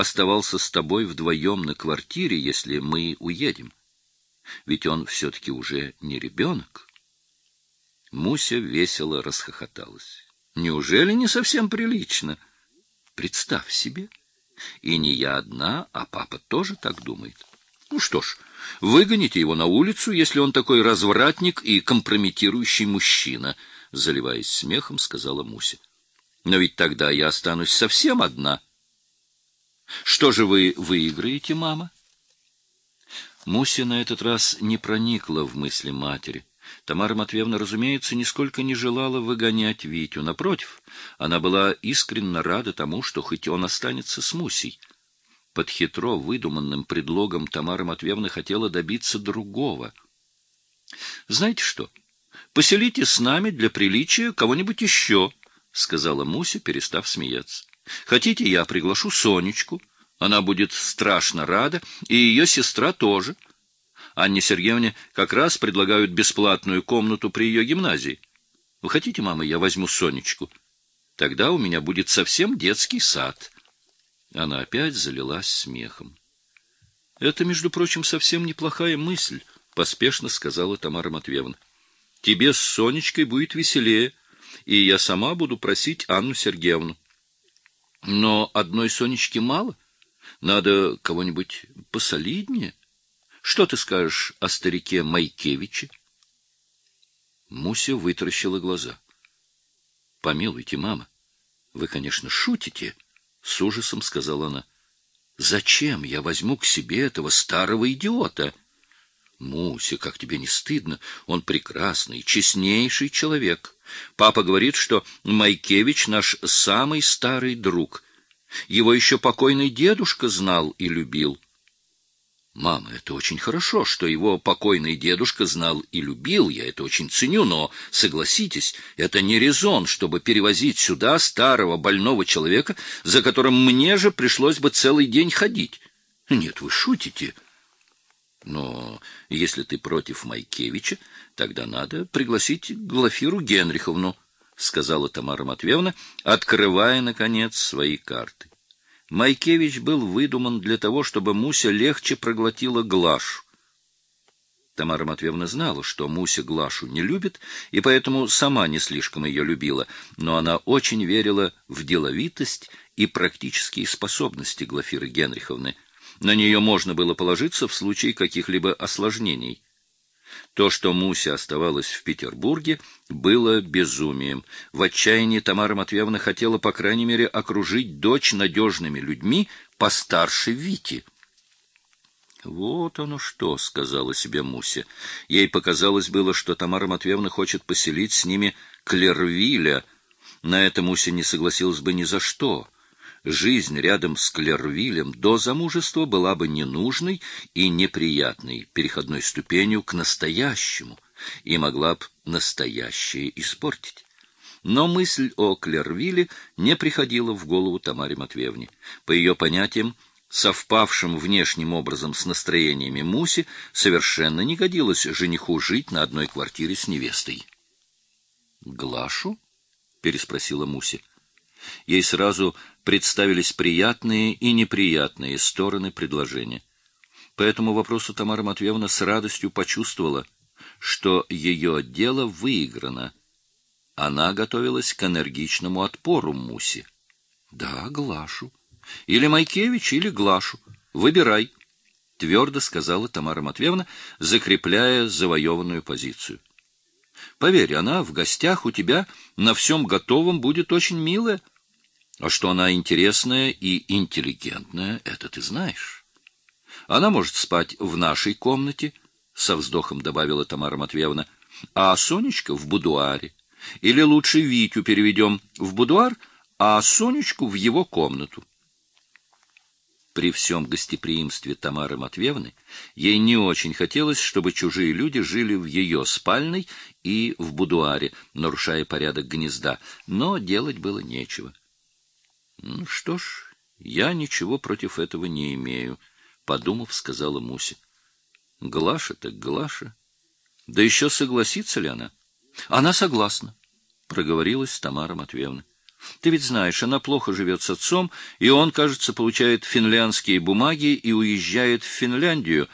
оставался с тобой вдвоем на квартире, если мы уедем? Ведь он все-таки уже не ребенок. Муся весело расхохоталась. Неужели не совсем прилично? Представь себе. И не я одна, а папа тоже так думает. Ну что ж, выгоните его на улицу, если он такой развратник и компрометирующий мужчина, заливаясь смехом, сказала Муся. Но ведь тогда я останусь совсем одна. Что же вы выиграете, мама? Муся на этот раз не проникла в мысли матери. Тамара Матвеевна, разумеется, нисколько не желала выгонять Витю. Напротив, она была искренне рада тому, что хоть он останется с Мусей. Под хитро выдуманным предлогом Тамара Матвеевна хотела добиться другого. «Знаете что? Поселите с нами для приличия кого-нибудь еще», — сказала Муся, перестав смеяться. «Хотите, я приглашу Сонечку? Она будет страшно рада, и ее сестра тоже». Анне Сергеевне как раз предлагают бесплатную комнату при ее гимназии. Вы хотите, мама, я возьму Сонечку? Тогда у меня будет совсем детский сад. Она опять залилась смехом. Это, между прочим, совсем неплохая мысль, поспешно сказала Тамара Матвеевна. Тебе с Сонечкой будет веселее, и я сама буду просить Анну Сергеевну. Но одной Сонечки мало. Надо кого-нибудь посолиднее. Что ты скажешь о старике Майкевиче? Муся вытаращила глаза. — Помилуйте, мама, вы, конечно, шутите, — с ужасом сказала она. — Зачем я возьму к себе этого старого идиота? Муся, как тебе не стыдно? Он прекрасный, честнейший человек. Папа говорит, что Майкевич наш самый старый друг. Его еще покойный дедушка знал и любил. — Мама, это очень хорошо, что его покойный дедушка знал и любил, я это очень ценю, но, согласитесь, это не резон, чтобы перевозить сюда старого больного человека, за которым мне же пришлось бы целый день ходить. Нет, вы шутите. Но если ты против Майкевича, тогда надо пригласить Глафиру Генриховну, — сказала Тамара Матвеевна, открывая, наконец, свои карты. Майкевич был выдуман для того, чтобы Муся легче проглотила Глашу. Тамара Матвеевна знала, что Муся Глашу не любит, и поэтому сама не слишком ее любила, но она очень верила в деловитость и практические способности Глафиры Генриховны. На нее можно было положиться в случае каких-либо осложнений. То, что Муся оставалась в Петербурге, было безумием. В отчаянии Тамара Матвеевна хотела, по крайней мере, окружить дочь надежными людьми постарше Вити. «Вот оно что», — сказала себе Муся. Ей показалось было, что Тамара Матвеевна хочет поселить с ними Клервиля. На это Муся не согласилась бы ни за что жизнь рядом с Клервилем до замужества была бы ненужной и неприятной переходной ступенью к настоящему и могла бы настоящее испортить. Но мысль о Клервиле не приходила в голову Тамаре Матвеевне. По ее понятиям, совпавшим внешним образом с настроениями Муси, совершенно не годилось жениху жить на одной квартире с невестой. «Глашу?» — переспросила Муси. Ей сразу представились приятные и неприятные стороны предложения. По этому вопросу Тамара Матвеевна с радостью почувствовала, что ее дело выиграно. Она готовилась к энергичному отпору Муси. — Да, Глашу. Или Майкевич, или Глашу. Выбирай, — твердо сказала Тамара Матвеевна, закрепляя завоеванную позицию. — Поверь, она в гостях у тебя на всем готовом будет очень милая. А что она интересная и интеллигентная, это ты знаешь. Она может спать в нашей комнате, — со вздохом добавила Тамара Матвеевна, — а Сонечка в будуаре. Или лучше Витю переведем в будуар, а Сонечку в его комнату. При всем гостеприимстве Тамары Матвеевны ей не очень хотелось, чтобы чужие люди жили в ее спальной и в будуаре, нарушая порядок гнезда, но делать было нечего. Что ж, я ничего против этого не имею, подумав, сказала Муся. Глаша так Глаша. Да еще согласится ли она? Она согласна, проговорилась Тамара Матвеевна. Ты ведь знаешь, она плохо живет с отцом, и он, кажется, получает финляндские бумаги и уезжает в Финляндию,